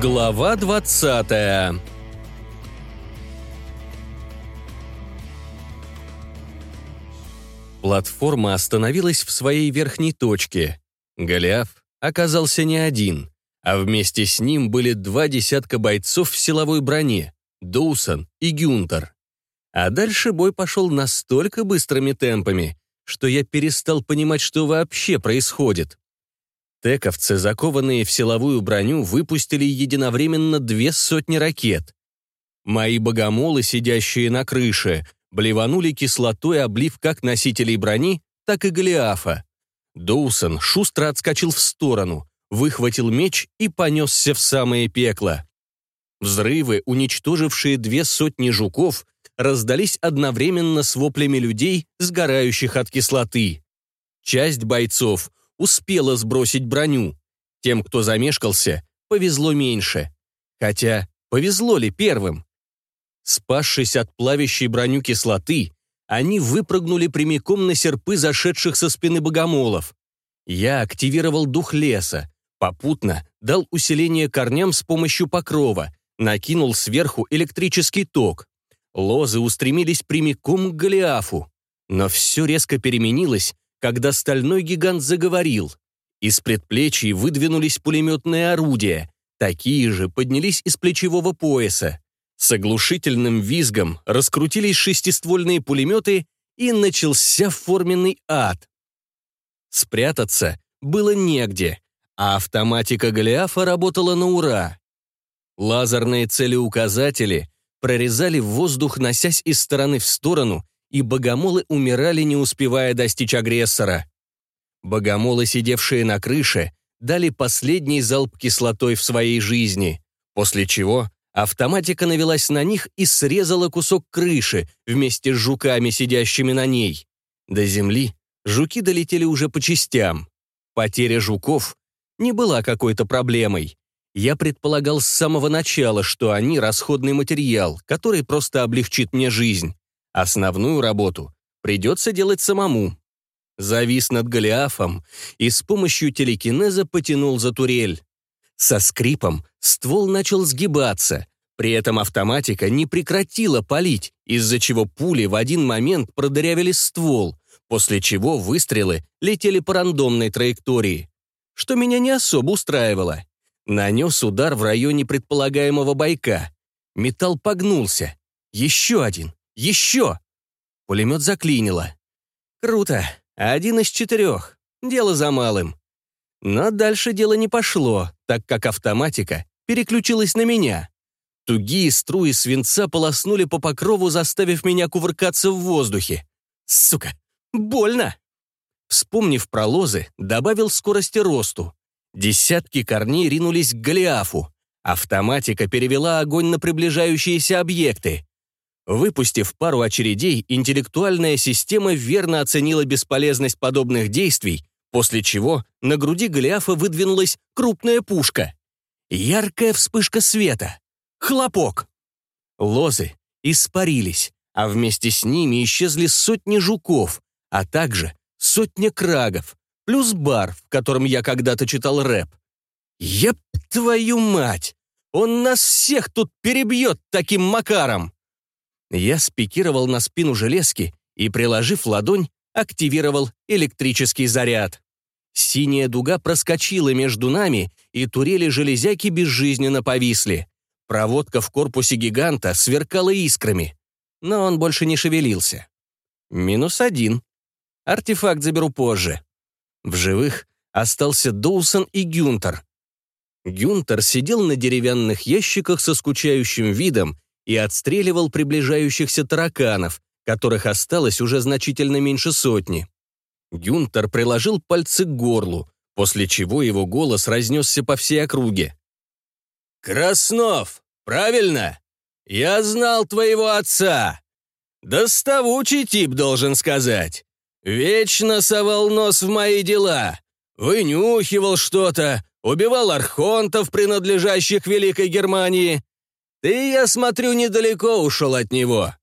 Глава 20 Платформа остановилась в своей верхней точке. Голиаф оказался не один, а вместе с ним были два десятка бойцов в силовой броне — Доусон и Гюнтер. А дальше бой пошел настолько быстрыми темпами, что я перестал понимать, что вообще происходит. Тековцы, закованные в силовую броню, выпустили единовременно две сотни ракет. Мои богомолы, сидящие на крыше, блеванули кислотой, облив как носителей брони, так и Голиафа. Доусон шустро отскочил в сторону, выхватил меч и понесся в самое пекло. Взрывы, уничтожившие две сотни жуков, раздались одновременно с воплями людей, сгорающих от кислоты. Часть бойцов успела сбросить броню. Тем, кто замешкался, повезло меньше. Хотя, повезло ли первым? Спасшись от плавящей броню кислоты, они выпрыгнули прямиком на серпы зашедших со спины богомолов. Я активировал дух леса, попутно дал усиление корням с помощью покрова, накинул сверху электрический ток. Лозы устремились прямиком к Голиафу. Но все резко переменилось, когда стальной гигант заговорил. Из предплечий выдвинулись пулеметные орудия, такие же поднялись из плечевого пояса. С оглушительным визгом раскрутились шестиствольные пулеметы, и начался форменный ад. Спрятаться было негде, а автоматика Голиафа работала на ура. Лазерные целеуказатели прорезали воздух, носясь из стороны в сторону, и богомолы умирали, не успевая достичь агрессора. Богомолы, сидевшие на крыше, дали последний залп кислотой в своей жизни, после чего автоматика навелась на них и срезала кусок крыши вместе с жуками, сидящими на ней. До земли жуки долетели уже по частям. Потеря жуков не была какой-то проблемой. Я предполагал с самого начала, что они — расходный материал, который просто облегчит мне жизнь. Основную работу придется делать самому. Завис над Голиафом и с помощью телекинеза потянул за турель. Со скрипом ствол начал сгибаться, при этом автоматика не прекратила палить, из-за чего пули в один момент продырявили ствол, после чего выстрелы летели по рандомной траектории. Что меня не особо устраивало. Нанес удар в районе предполагаемого бойка. Металл погнулся. Еще один. Еще!» Пулемет заклинило. «Круто. Один из четырех. Дело за малым». Но дальше дело не пошло, так как автоматика переключилась на меня. Тугие струи свинца полоснули по покрову, заставив меня кувыркаться в воздухе. Сука, больно! Вспомнив про лозы, добавил скорости росту. Десятки корней ринулись к Голиафу. Автоматика перевела огонь на приближающиеся объекты. Выпустив пару очередей, интеллектуальная система верно оценила бесполезность подобных действий, после чего на груди Голиафа выдвинулась крупная пушка. Яркая вспышка света. Хлопок. Лозы испарились, а вместе с ними исчезли сотни жуков, а также сотня крагов, плюс бар, в котором я когда-то читал рэп. Еп твою мать! Он нас всех тут перебьет таким макаром! Я спикировал на спину железки и, приложив ладонь, активировал электрический заряд. Синяя дуга проскочила между нами, и турели-железяки безжизненно повисли. Проводка в корпусе гиганта сверкала искрами, но он больше не шевелился. Минус один. Артефакт заберу позже. В живых остался Доусон и Гюнтер. Гюнтер сидел на деревянных ящиках со скучающим видом и отстреливал приближающихся тараканов, которых осталось уже значительно меньше сотни. Гюнтер приложил пальцы к горлу, после чего его голос разнесся по всей округе. «Краснов, правильно? Я знал твоего отца. Доставучий тип, должен сказать. Вечно совал нос в мои дела. Вынюхивал что-то, убивал архонтов, принадлежащих Великой Германии. Ты, я смотрю, недалеко ушел от него.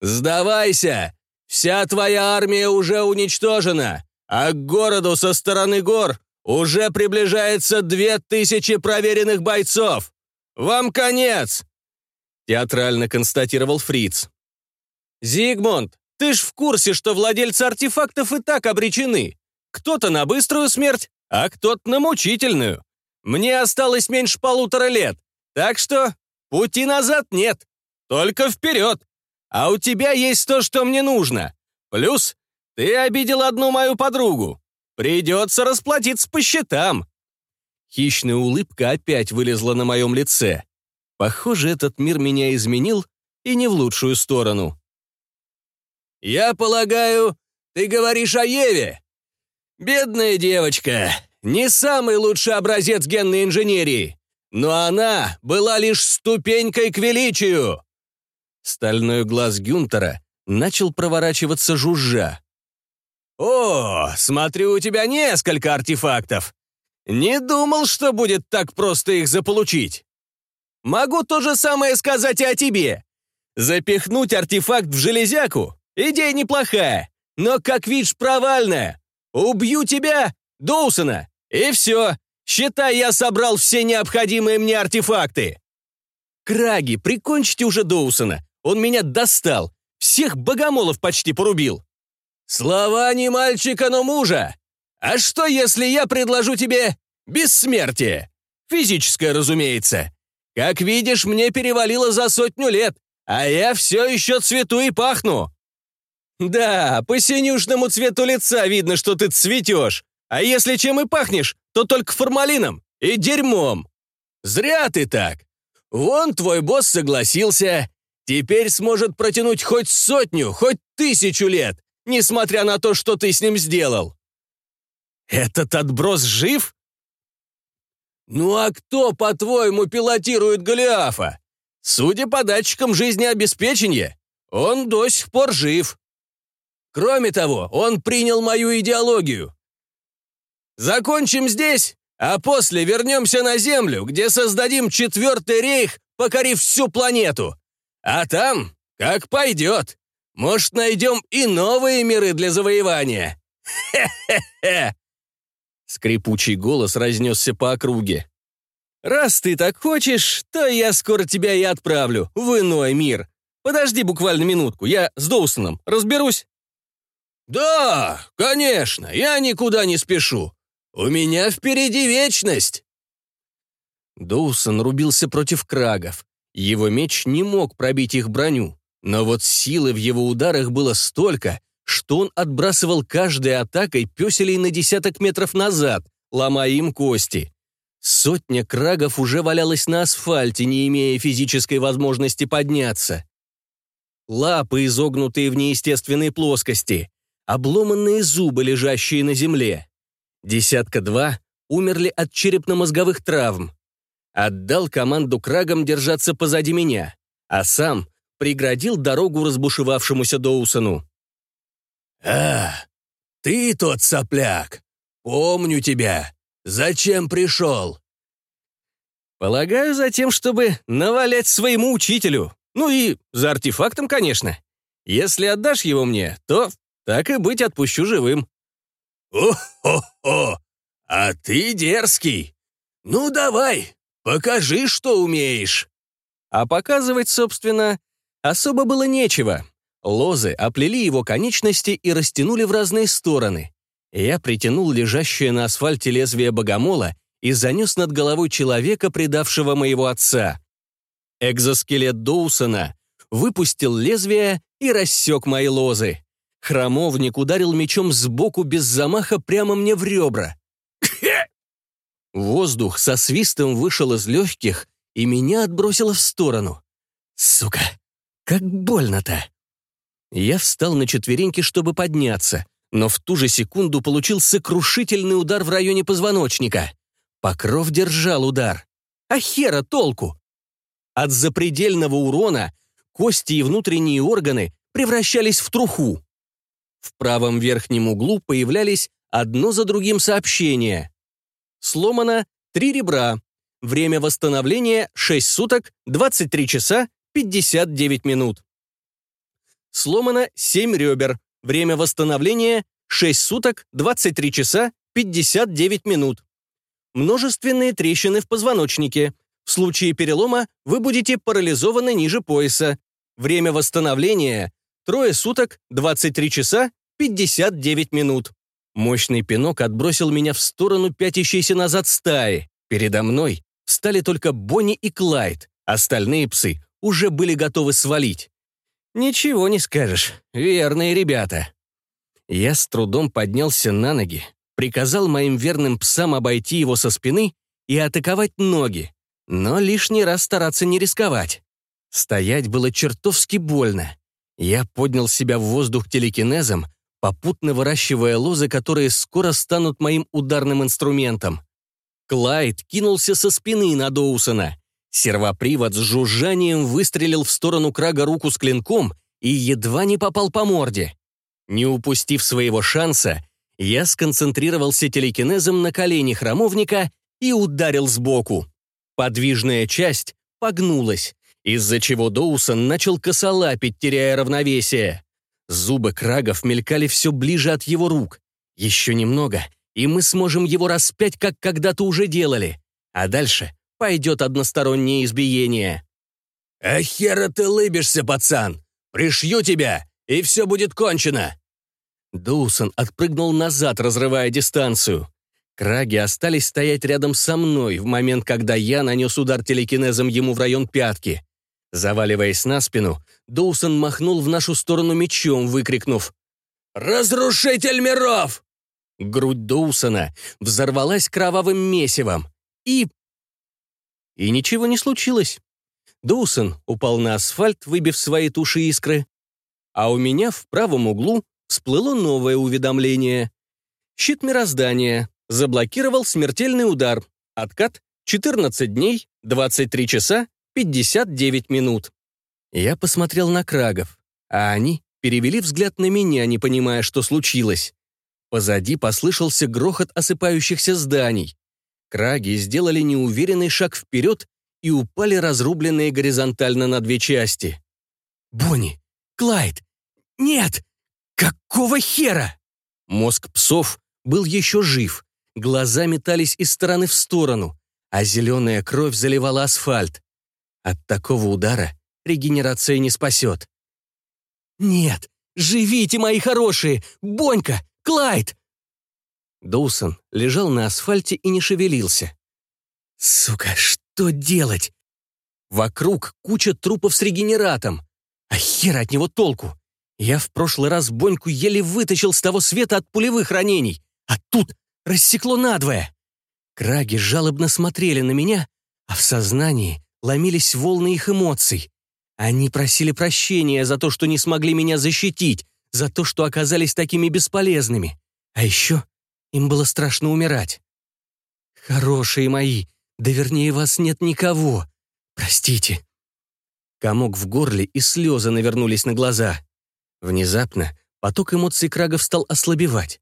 Сдавайся! Вся твоя армия уже уничтожена, а к городу со стороны гор уже приближается две тысячи проверенных бойцов. вам конец!» Театрально констатировал Фриц. «Зигмунд, ты ж в курсе, что владельцы артефактов и так обречены. Кто-то на быструю смерть, а кто-то на мучительную. Мне осталось меньше полутора лет, так что пути назад нет, только вперед. А у тебя есть то, что мне нужно. Плюс ты обидел одну мою подругу. Придется расплатиться по счетам». Хищная улыбка опять вылезла на моем лице. Похоже, этот мир меня изменил и не в лучшую сторону. «Я полагаю, ты говоришь о Еве?» «Бедная девочка, не самый лучший образец генной инженерии, но она была лишь ступенькой к величию!» Стальной глаз Гюнтера начал проворачиваться жужжа. «О, смотрю, у тебя несколько артефактов. Не думал, что будет так просто их заполучить. Могу то же самое сказать и о тебе. Запихнуть артефакт в железяку — идея неплохая, но, как видишь, провальная. Убью тебя, Доусона, и все. Считай, я собрал все необходимые мне артефакты. Краги, прикончите уже Доусона. Он меня достал. Всех богомолов почти порубил. Слова не мальчика, но мужа. А что, если я предложу тебе бессмертие? Физическое, разумеется. Как видишь, мне перевалило за сотню лет, а я все еще цвету и пахну. Да, по синюшному цвету лица видно, что ты цветешь. А если чем и пахнешь, то только формалином и дерьмом. Зря ты так. Вон твой босс согласился. Теперь сможет протянуть хоть сотню, хоть тысячу лет несмотря на то, что ты с ним сделал. Этот отброс жив? Ну а кто, по-твоему, пилотирует Голиафа? Судя по датчикам жизнеобеспечения, он до сих пор жив. Кроме того, он принял мою идеологию. Закончим здесь, а после вернемся на Землю, где создадим четвертый рейх, покорив всю планету. А там, как пойдет. Может, найдем и новые миры для завоевания? Хе-хе-хе!» Скрипучий голос разнесся по округе. «Раз ты так хочешь, то я скоро тебя и отправлю в иной мир. Подожди буквально минутку, я с Доусоном разберусь». «Да, конечно, я никуда не спешу. У меня впереди вечность». Доусон рубился против крагов. Его меч не мог пробить их броню. Но вот силы в его ударах было столько, что он отбрасывал каждой атакой песелей на десяток метров назад, ломая им кости. Сотня крагов уже валялась на асфальте, не имея физической возможности подняться. Лапы, изогнутые в неестественной плоскости, обломанные зубы, лежащие на земле. Десятка-два умерли от черепно-мозговых травм. Отдал команду крагам держаться позади меня, а сам преградил дорогу разбушевавшемуся Доусону. «А, ты тот сопляк! Помню тебя! Зачем пришел?» «Полагаю, за тем, чтобы навалять своему учителю. Ну и за артефактом, конечно. Если отдашь его мне, то, так и быть, отпущу живым». «О-хо-хо! А ты дерзкий! Ну давай, покажи, что умеешь!» А показывать, собственно, Особо было нечего. Лозы оплели его конечности и растянули в разные стороны. Я притянул лежащее на асфальте лезвие богомола и занес над головой человека, предавшего моего отца. Экзоскелет Доусона выпустил лезвие и рассек мои лозы. Хромовник ударил мечом сбоку без замаха прямо мне в ребра. Воздух со свистом вышел из легких, и меня отбросило в сторону. «Сука! Как больно-то! Я встал на четвереньки, чтобы подняться, но в ту же секунду получил сокрушительный удар в районе позвоночника. Покров держал удар. А хера толку? От запредельного урона кости и внутренние органы превращались в труху. В правом верхнем углу появлялись одно за другим сообщения. Сломано три ребра. Время восстановления 6 суток, 23 часа 59 минут. Сломано 7 ребер. Время восстановления 6 суток, 23 часа, 59 минут. Множественные трещины в позвоночнике. В случае перелома вы будете парализованы ниже пояса. Время восстановления – трое суток, 23 часа, 59 минут. Мощный пинок отбросил меня в сторону пятящейся назад стаи. Передо мной встали только Бонни и Клайд. Остальные псы уже были готовы свалить. Ничего не скажешь, верные ребята. Я с трудом поднялся на ноги, приказал моим верным псам обойти его со спины и атаковать ноги, но лишний раз стараться не рисковать. Стоять было чертовски больно. Я поднял себя в воздух телекинезом, попутно выращивая лозы, которые скоро станут моим ударным инструментом. Клайд кинулся со спины на Доусона. Сервопривод с жужжанием выстрелил в сторону Крага руку с клинком и едва не попал по морде. Не упустив своего шанса, я сконцентрировался телекинезом на колене храмовника и ударил сбоку. Подвижная часть погнулась, из-за чего Доусон начал косолапить, теряя равновесие. Зубы крагов мелькали все ближе от его рук. Еще немного, и мы сможем его распять, как когда-то уже делали. А дальше пойдет одностороннее избиение. «А хера ты лыбишься, пацан! Пришью тебя, и все будет кончено!» Доусон отпрыгнул назад, разрывая дистанцию. Краги остались стоять рядом со мной в момент, когда я нанес удар телекинезом ему в район пятки. Заваливаясь на спину, Доусон махнул в нашу сторону мечом, выкрикнув «Разрушитель миров!» Грудь Доусона взорвалась кровавым месивом. И... И ничего не случилось. Доусон упал на асфальт, выбив свои туши искры. А у меня в правом углу всплыло новое уведомление. Щит мироздания. Заблокировал смертельный удар. Откат 14 дней, 23 часа, 59 минут. Я посмотрел на Крагов, а они перевели взгляд на меня, не понимая, что случилось. Позади послышался грохот осыпающихся зданий. Краги сделали неуверенный шаг вперед и упали разрубленные горизонтально на две части. «Бонни! Клайд! Нет! Какого хера?» Мозг псов был еще жив, глаза метались из стороны в сторону, а зеленая кровь заливала асфальт. От такого удара регенерация не спасет. «Нет! Живите, мои хорошие! Бонька! Клайд!» Доусон лежал на асфальте и не шевелился. «Сука, что делать?» Вокруг куча трупов с регенератом. А хер от него толку? Я в прошлый раз Боньку еле вытащил с того света от пулевых ранений, а тут рассекло надвое. Краги жалобно смотрели на меня, а в сознании ломились волны их эмоций. Они просили прощения за то, что не смогли меня защитить, за то, что оказались такими бесполезными. А еще им было страшно умирать. Хорошие мои, да вернее вас нет никого. Простите. Комок в горле и слезы навернулись на глаза. Внезапно поток эмоций Крагов стал ослабевать.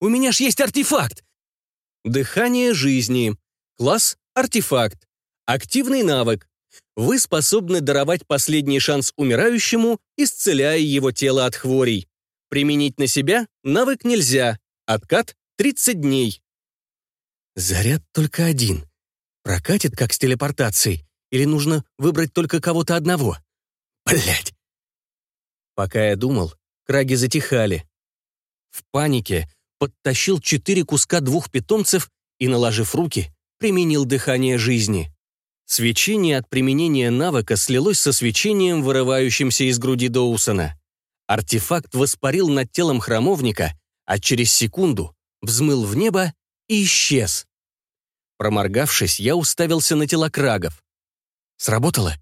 «У меня ж есть артефакт!» Дыхание жизни. Класс «Артефакт». Активный навык. Вы способны даровать последний шанс умирающему, исцеляя его тело от хворей. Применить на себя навык нельзя. Откат 30 дней. Заряд только один. Прокатит, как с телепортацией, или нужно выбрать только кого-то одного? Блять. Пока я думал, краги затихали. В панике подтащил четыре куска двух питомцев и, наложив руки, применил дыхание жизни. Свечение от применения навыка слилось со свечением, вырывающимся из груди Доусона. Артефакт воспарил над телом храмовника, а через секунду взмыл в небо и исчез. Проморгавшись, я уставился на тела крагов. Сработало?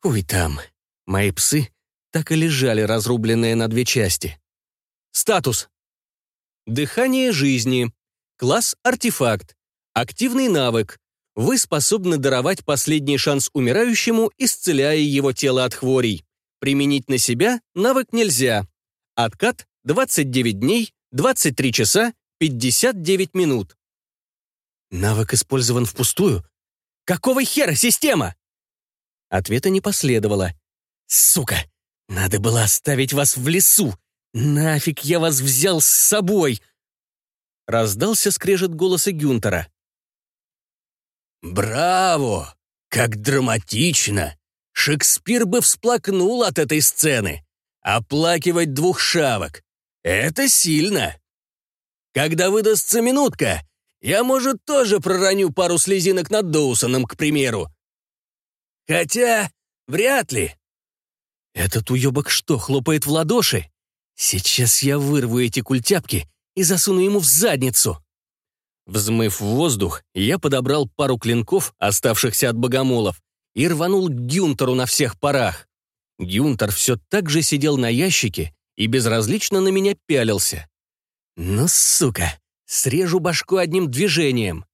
Хуй там. Мои псы так и лежали, разрубленные на две части. Статус. Дыхание жизни. Класс «Артефакт». Активный навык. Вы способны даровать последний шанс умирающему, исцеляя его тело от хворей. Применить на себя навык нельзя. Откат 29 дней, 23 часа, 59 минут. Навык использован впустую? Какого хера система? Ответа не последовало. Сука, надо было оставить вас в лесу. Нафиг я вас взял с собой? Раздался скрежет голоса Гюнтера. Браво! Как драматично! Шекспир бы всплакнул от этой сцены. Оплакивать двух шавок. Это сильно. Когда выдастся минутка, я, может, тоже пророню пару слезинок над Доусоном, к примеру. Хотя, вряд ли. Этот уебок что, хлопает в ладоши? Сейчас я вырву эти культяпки и засуну ему в задницу. Взмыв в воздух, я подобрал пару клинков, оставшихся от богомолов, и рванул к Гюнтеру на всех парах. Гюнтер все так же сидел на ящике и безразлично на меня пялился. «Ну, сука, срежу башку одним движением».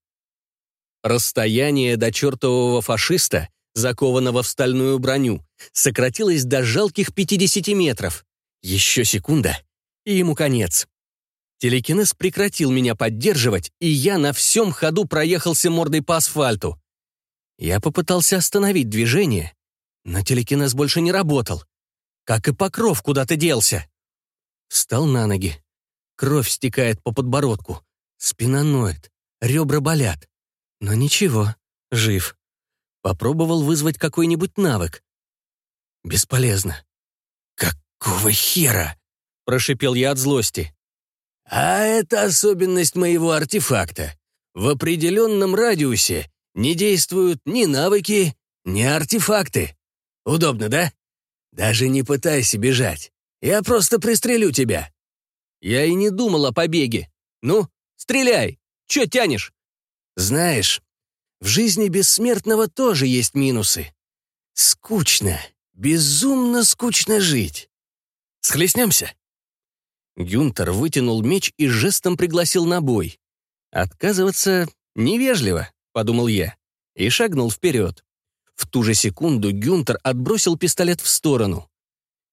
Расстояние до чертового фашиста, закованного в стальную броню, сократилось до жалких 50 метров. Еще секунда, и ему конец. Телекинез прекратил меня поддерживать, и я на всем ходу проехался мордой по асфальту. Я попытался остановить движение, но телекинез больше не работал. Как и покров куда-то делся. Встал на ноги. Кровь стекает по подбородку. Спина ноет. Ребра болят. Но ничего, жив. Попробовал вызвать какой-нибудь навык. Бесполезно. «Какого хера?» — прошипел я от злости. «А это особенность моего артефакта. В определенном радиусе не действуют ни навыки, ни артефакты. Удобно, да? Даже не пытайся бежать. Я просто пристрелю тебя». Я и не думал о побеге. «Ну, стреляй! Чё тянешь?» «Знаешь, в жизни бессмертного тоже есть минусы. Скучно, безумно скучно жить. Схлестнемся?» Гюнтер вытянул меч и жестом пригласил на бой. «Отказываться невежливо», — подумал я, и шагнул вперед. В ту же секунду Гюнтер отбросил пистолет в сторону.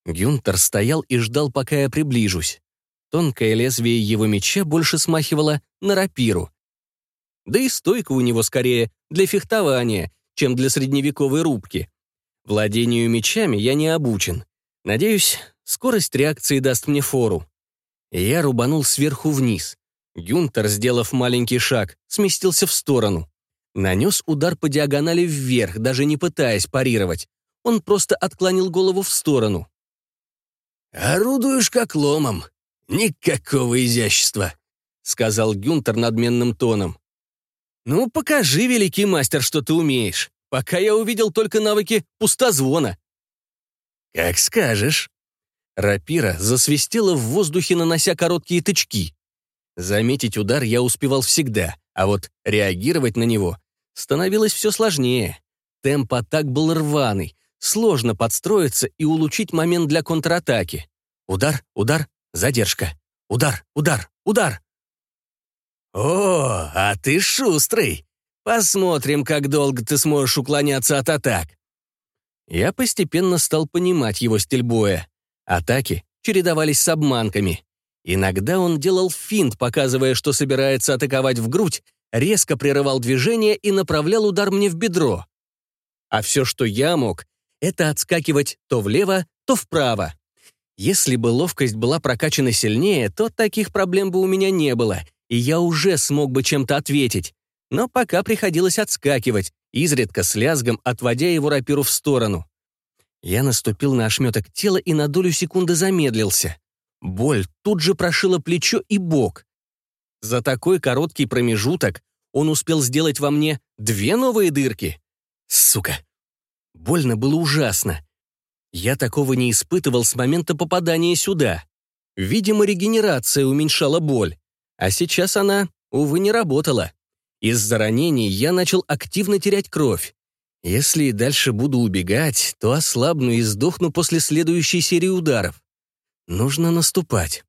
Гюнтер стоял и ждал, пока я приближусь. Тонкое лезвие его меча больше смахивало на рапиру. Да и стойка у него скорее для фехтования, чем для средневековой рубки. Владению мечами я не обучен. Надеюсь, скорость реакции даст мне фору. Я рубанул сверху вниз. Гюнтер, сделав маленький шаг, сместился в сторону. Нанес удар по диагонали вверх, даже не пытаясь парировать. Он просто отклонил голову в сторону. «Орудуешь как ломом. Никакого изящества», — сказал Гюнтер надменным тоном. «Ну, покажи, великий мастер, что ты умеешь. Пока я увидел только навыки пустозвона». «Как скажешь». Рапира засвистела в воздухе, нанося короткие тычки. Заметить удар я успевал всегда, а вот реагировать на него становилось все сложнее. Темп атак был рваный, сложно подстроиться и улучшить момент для контратаки. Удар, удар, задержка. Удар, удар, удар. «О, а ты шустрый! Посмотрим, как долго ты сможешь уклоняться от атак». Я постепенно стал понимать его стиль боя. Атаки чередовались с обманками. Иногда он делал финт, показывая, что собирается атаковать в грудь, резко прерывал движение и направлял удар мне в бедро. А все, что я мог, это отскакивать то влево, то вправо. Если бы ловкость была прокачана сильнее, то таких проблем бы у меня не было, и я уже смог бы чем-то ответить. Но пока приходилось отскакивать, изредка с лязгом отводя его рапиру в сторону. Я наступил на ошметок тела и на долю секунды замедлился. Боль тут же прошила плечо и бок. За такой короткий промежуток он успел сделать во мне две новые дырки. Сука. Больно было ужасно. Я такого не испытывал с момента попадания сюда. Видимо, регенерация уменьшала боль. А сейчас она, увы, не работала. Из-за ранений я начал активно терять кровь. Если и дальше буду убегать, то ослабну и сдохну после следующей серии ударов. Нужно наступать.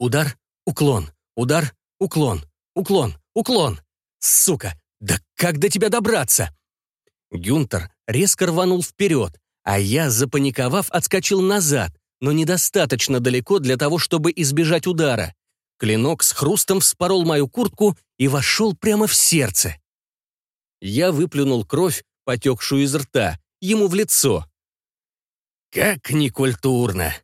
Удар, уклон, удар, уклон, уклон, уклон. Сука, да как до тебя добраться? Гюнтер резко рванул вперед, а я, запаниковав, отскочил назад, но недостаточно далеко для того, чтобы избежать удара. Клинок с хрустом вспорол мою куртку и вошел прямо в сердце. Я выплюнул кровь, потекшую из рта, ему в лицо. «Как некультурно!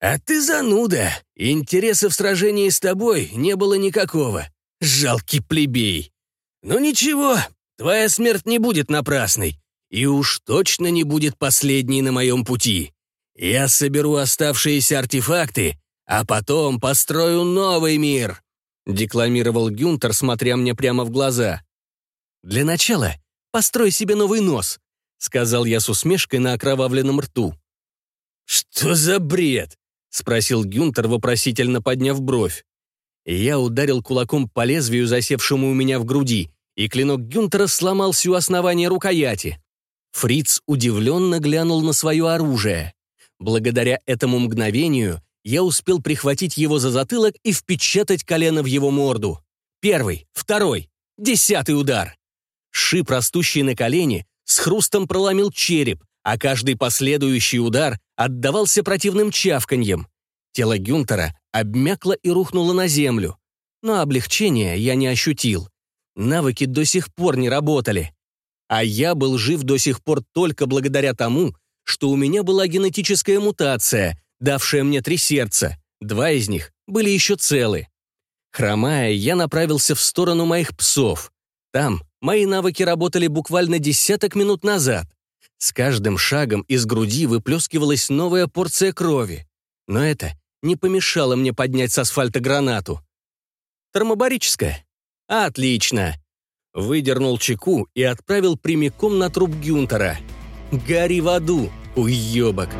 А ты зануда! Интереса в сражении с тобой не было никакого. Жалкий плебей! Ну ничего, твоя смерть не будет напрасной, и уж точно не будет последней на моем пути. Я соберу оставшиеся артефакты, а потом построю новый мир», — декламировал Гюнтер, смотря мне прямо в глаза. «Для начала построй себе новый нос», — сказал я с усмешкой на окровавленном рту. «Что за бред?» — спросил Гюнтер, вопросительно подняв бровь. Я ударил кулаком по лезвию, засевшему у меня в груди, и клинок Гюнтера сломался у основания рукояти. Фриц удивленно глянул на свое оружие. Благодаря этому мгновению я успел прихватить его за затылок и впечатать колено в его морду. Первый, второй, десятый удар. Шип, растущий на колене, с хрустом проломил череп, а каждый последующий удар отдавался противным чавканьем. Тело Гюнтера обмякло и рухнуло на землю. Но облегчения я не ощутил. Навыки до сих пор не работали. А я был жив до сих пор только благодаря тому, что у меня была генетическая мутация, давшая мне три сердца. Два из них были еще целы. Хромая, я направился в сторону моих псов. Там мои навыки работали буквально десяток минут назад. С каждым шагом из груди выплескивалась новая порция крови. Но это не помешало мне поднять с асфальта гранату. Термобарическая? Отлично. Выдернул чеку и отправил прямиком на труп Гюнтера. Гори в аду, уебок.